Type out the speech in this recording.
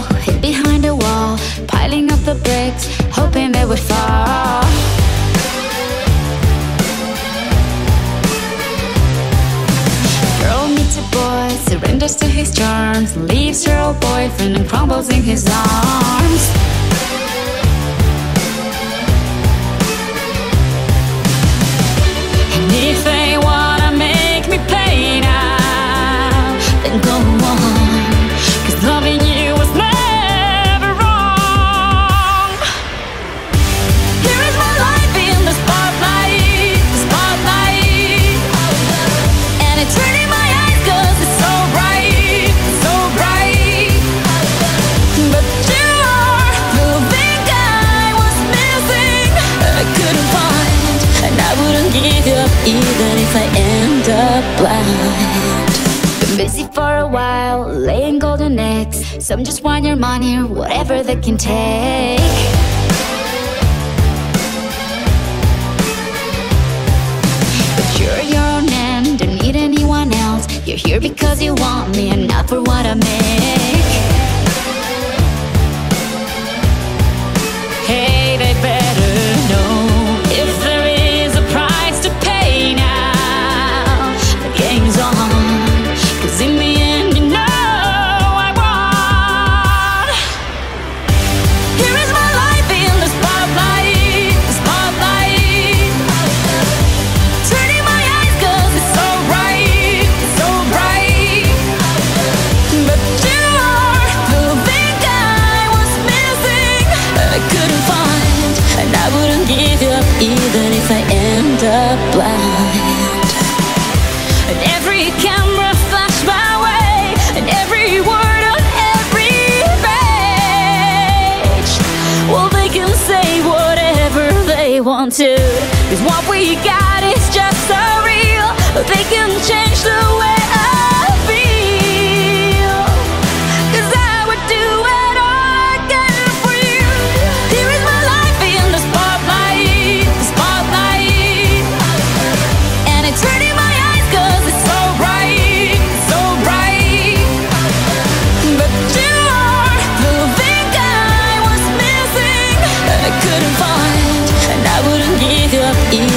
hid behind a wall, piling up the bricks, hoping they would fall. Girl meets a boy, surrenders to his charms, leaves her old boyfriend and crumbles in his arms. Up even if I end up blind. Been busy for a while, laying golden eggs. Some just want your money, whatever they can take. But you're your own man, don't need anyone else. You're here because you want me give up even if I end up blind. And every camera flashed my way, and every word on every page. Well, they can say whatever they want to, 'cause what we got is just so